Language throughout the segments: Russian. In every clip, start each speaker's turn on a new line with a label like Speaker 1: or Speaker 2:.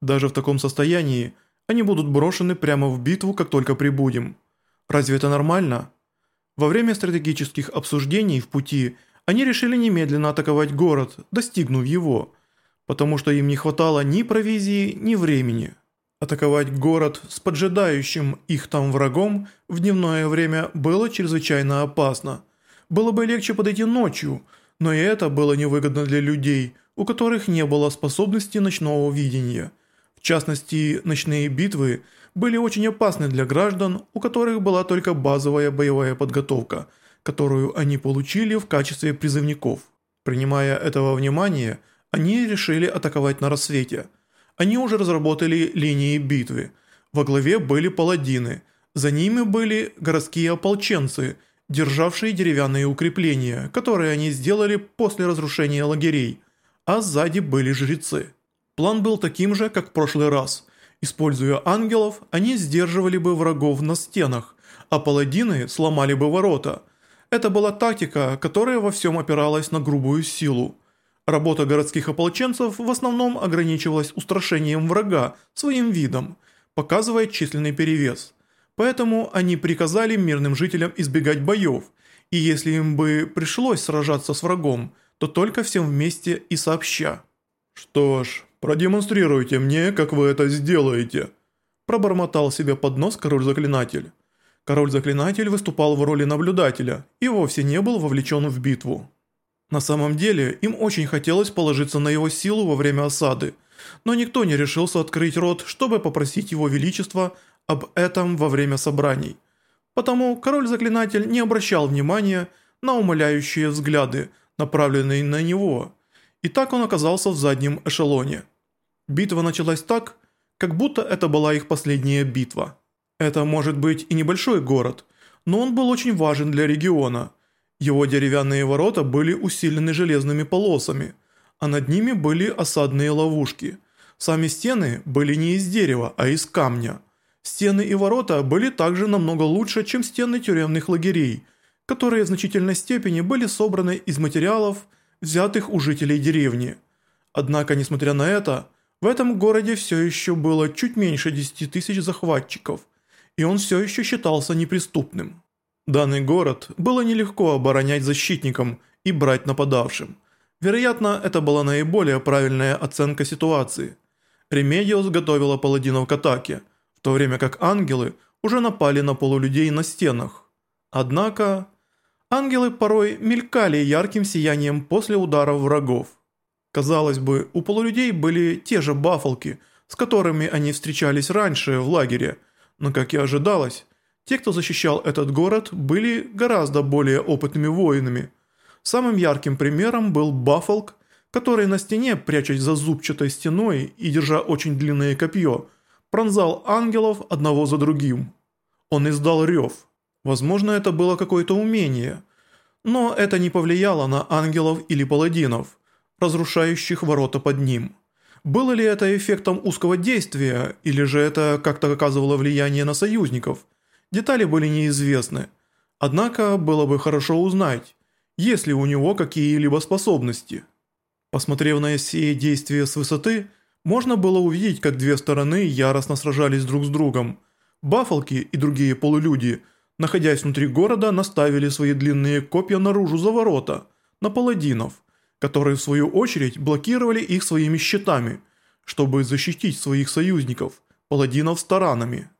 Speaker 1: Даже в таком состоянии они будут брошены прямо в битву, как только прибудем. Разве это нормально? Во время стратегических обсуждений в пути они решили немедленно атаковать город, достигнув его, потому что им не хватало ни провизии, ни времени. Атаковать город с поджидающим их там врагом в дневное время было чрезвычайно опасно. Было бы легче подойти ночью, но и это было невыгодно для людей, у которых не было способности ночного видения. Частности, ночные битвы были очень опасны для граждан, у которых была только базовая боевая подготовка, которую они получили в качестве призывников. Принимая этого внимания, они решили атаковать на рассвете – они уже разработали линии битвы. Во главе были паладины, за ними были городские ополченцы, державшие деревянные укрепления, которые они сделали после разрушения лагерей, а сзади были жрецы. План был таким же, как в прошлый раз. Используя ангелов, они сдерживали бы врагов на стенах, а паладины сломали бы ворота. Это была тактика, которая во всем опиралась на грубую силу. Работа городских ополченцев в основном ограничивалась устрашением врага своим видом, показывая численный перевес. Поэтому они приказали мирным жителям избегать боев, и если им бы пришлось сражаться с врагом, то только всем вместе и сообща. «Что ж, продемонстрируйте мне, как вы это сделаете», пробормотал себе под нос король-заклинатель. Король-заклинатель выступал в роли наблюдателя и вовсе не был вовлечен в битву. На самом деле, им очень хотелось положиться на его силу во время осады, но никто не решился открыть рот, чтобы попросить его величество об этом во время собраний. Потому король-заклинатель не обращал внимания на умоляющие взгляды, направленные на него, и так он оказался в заднем эшелоне. Битва началась так, как будто это была их последняя битва. Это может быть и небольшой город, но он был очень важен для региона – его деревянные ворота были усилены железными полосами, а над ними были осадные ловушки. Сами стены были не из дерева, а из камня. Стены и ворота были также намного лучше, чем стены тюремных лагерей, которые в значительной степени были собраны из материалов, взятых у жителей деревни. Однако, несмотря на это, в этом городе все еще было чуть меньше 10 тысяч захватчиков, и он все еще считался неприступным. Данный город было нелегко оборонять защитникам и брать нападавшим. Вероятно, это была наиболее правильная оценка ситуации. Ремедиус готовила паладинов к атаке, в то время как ангелы уже напали на полулюдей на стенах. Однако, ангелы порой мелькали ярким сиянием после ударов врагов. Казалось бы, у полулюдей были те же бафалки, с которыми они встречались раньше в лагере, но, как и ожидалось, те, кто защищал этот город, были гораздо более опытными воинами. Самым ярким примером был Баффалк, который на стене, прячась за зубчатой стеной и держа очень длинное копье, пронзал ангелов одного за другим. Он издал рев. Возможно, это было какое-то умение. Но это не повлияло на ангелов или паладинов, разрушающих ворота под ним. Было ли это эффектом узкого действия, или же это как-то оказывало влияние на союзников – Детали были неизвестны. Однако было бы хорошо узнать, есть ли у него какие-либо способности. Посмотрев на все действия с высоты, можно было увидеть, как две стороны яростно сражались друг с другом. Баффалки и другие полулюди, находясь внутри города, наставили свои длинные копья наружу за ворота, на паладинов, которые в свою очередь блокировали их своими щитами, чтобы защитить своих союзников, паладинов с таранами.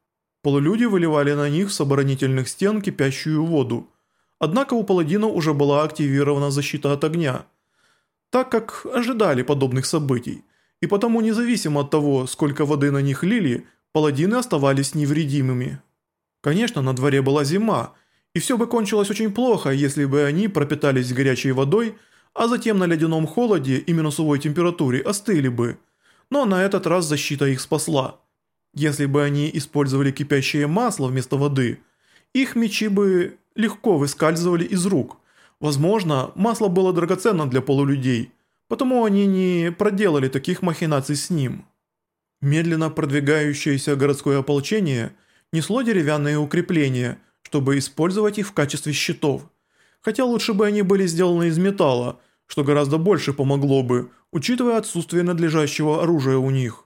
Speaker 1: Полулюди выливали на них с оборонительных стен кипящую воду. Однако у паладина уже была активирована защита от огня, так как ожидали подобных событий. И потому независимо от того, сколько воды на них лили, паладины оставались невредимыми. Конечно, на дворе была зима, и все бы кончилось очень плохо, если бы они пропитались горячей водой, а затем на ледяном холоде и минусовой температуре остыли бы. Но на этот раз защита их спасла. Если бы они использовали кипящее масло вместо воды, их мечи бы легко выскальзывали из рук. Возможно, масло было драгоценно для полулюдей, потому они не проделали таких махинаций с ним. Медленно продвигающееся городское ополчение несло деревянные укрепления, чтобы использовать их в качестве щитов. Хотя лучше бы они были сделаны из металла, что гораздо больше помогло бы, учитывая отсутствие надлежащего оружия у них.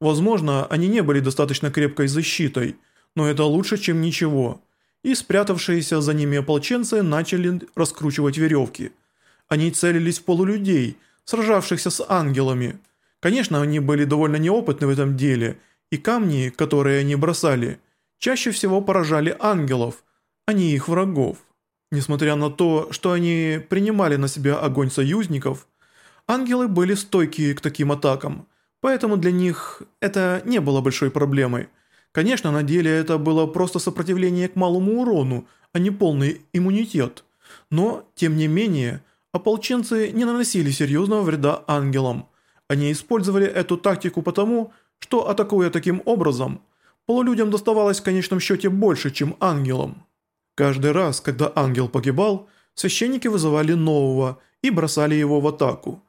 Speaker 1: Возможно, они не были достаточно крепкой защитой, но это лучше, чем ничего. И спрятавшиеся за ними ополченцы начали раскручивать веревки. Они целились в полулюдей, сражавшихся с ангелами. Конечно, они были довольно неопытны в этом деле, и камни, которые они бросали, чаще всего поражали ангелов, а не их врагов. Несмотря на то, что они принимали на себя огонь союзников, ангелы были стойкие к таким атакам, поэтому для них это не было большой проблемой. Конечно, на деле это было просто сопротивление к малому урону, а не полный иммунитет. Но, тем не менее, ополченцы не наносили серьезного вреда ангелам. Они использовали эту тактику потому, что, атакуя таким образом, полулюдям доставалось в конечном счете больше, чем ангелам. Каждый раз, когда ангел погибал, священники вызывали нового и бросали его в атаку.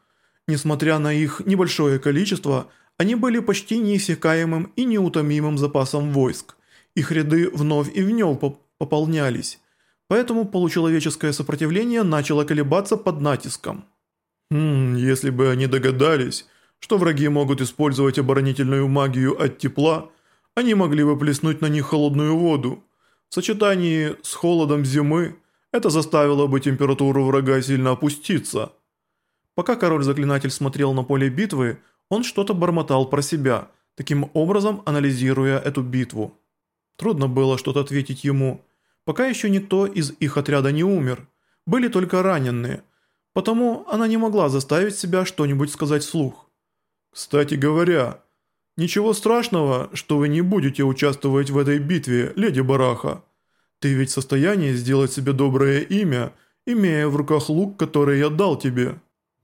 Speaker 1: Несмотря на их небольшое количество, они были почти неиссякаемым и неутомимым запасом войск. Их ряды вновь и вновь пополнялись. Поэтому получеловеческое сопротивление начало колебаться под натиском. Хм, если бы они догадались, что враги могут использовать оборонительную магию от тепла, они могли бы плеснуть на них холодную воду. В сочетании с холодом зимы это заставило бы температуру врага сильно опуститься. Пока король-заклинатель смотрел на поле битвы, он что-то бормотал про себя, таким образом анализируя эту битву. Трудно было что-то ответить ему. Пока еще никто из их отряда не умер. Были только раненые. Потому она не могла заставить себя что-нибудь сказать вслух. «Кстати говоря, «Ничего страшного, что вы не будете участвовать в этой битве, леди Бараха. Ты ведь в состоянии сделать себе доброе имя, имея в руках лук, который я дал тебе».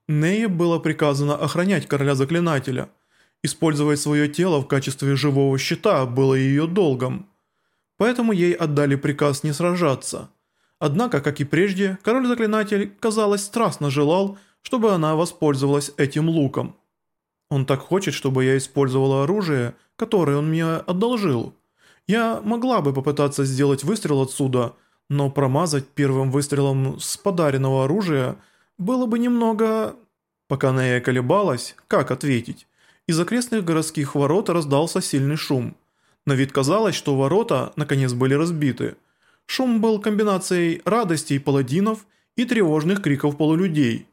Speaker 1: Нее было приказано охранять короля заклинателя. Использовать свое тело в качестве живого щита было ее долгом. Поэтому ей отдали приказ не сражаться. Однако, как и прежде, король-заклинатель, казалось, страстно желал, чтобы она воспользовалась этим луком. Он так хочет, чтобы я использовала оружие, которое он мне одолжил. Я могла бы попытаться сделать выстрел отсюда, но промазать первым выстрелом с подаренного оружия было бы немного... Пока Нея колебалась, как ответить? Из окрестных городских ворот раздался сильный шум. На вид казалось, что ворота наконец были разбиты. Шум был комбинацией радостей паладинов и тревожных криков полулюдей.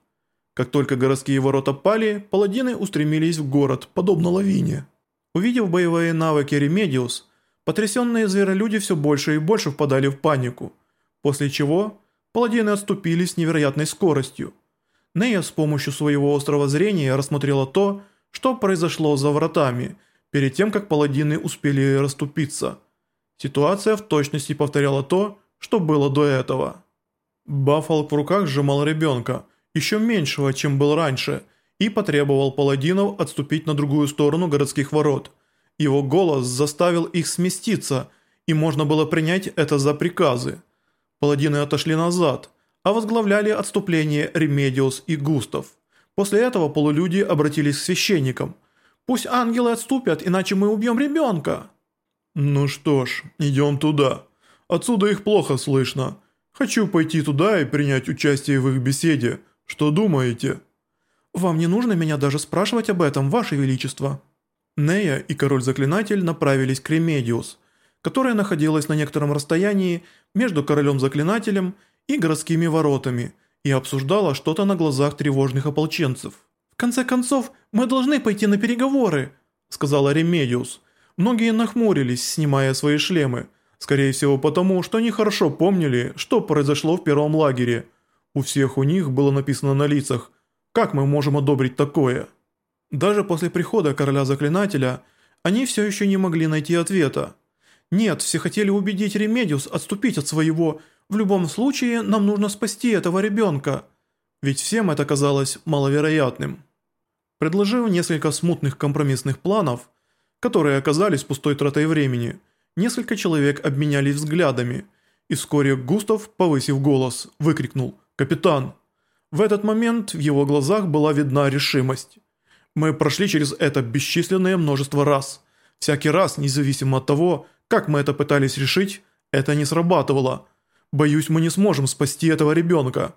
Speaker 1: Как только городские ворота пали, паладины устремились в город, подобно лавине. Увидев боевые навыки Ремедиус, потрясенные зверолюди все больше и больше впадали в панику, после чего паладины отступили с невероятной скоростью. Нея с помощью своего острого зрения рассмотрела то, что произошло за вратами, перед тем, как паладины успели расступиться. Ситуация в точности повторяла то, что было до этого. Бафолк в руках сжимал ребенка – еще меньшего, чем был раньше, и потребовал паладинов отступить на другую сторону городских ворот. Его голос заставил их сместиться, и можно было принять это за приказы. Паладины отошли назад, а возглавляли отступление Ремедиус и Густав. После этого полулюди обратились к священникам. «Пусть ангелы отступят, иначе мы убьем ребенка». «Ну что ж, идем туда. Отсюда их плохо слышно. Хочу пойти туда и принять участие в их беседе, «Что думаете?» «Вам не нужно меня даже спрашивать об этом, Ваше Величество». Нея и Король-Заклинатель направились к Ремедиус, которая находилась на некотором расстоянии между Королем-Заклинателем и городскими воротами и обсуждала что-то на глазах тревожных ополченцев. «В конце концов, мы должны пойти на переговоры», сказала Ремедиус. Многие нахмурились, снимая свои шлемы, скорее всего потому, что они хорошо помнили, что произошло в первом лагере – у всех у них было написано на лицах «Как мы можем одобрить такое?». Даже после прихода короля-заклинателя они все еще не могли найти ответа. Нет, все хотели убедить Ремедиус отступить от своего «В любом случае нам нужно спасти этого ребенка». Ведь всем это казалось маловероятным. Предложив несколько смутных компромиссных планов, которые оказались пустой тратой времени, несколько человек обменялись взглядами, и вскоре Густав, повысив голос, выкрикнул – «Капитан!» В этот момент в его глазах была видна решимость. Мы прошли через это бесчисленное множество раз. Всякий раз, независимо от того, как мы это пытались решить, это не срабатывало. Боюсь, мы не сможем спасти этого ребенка.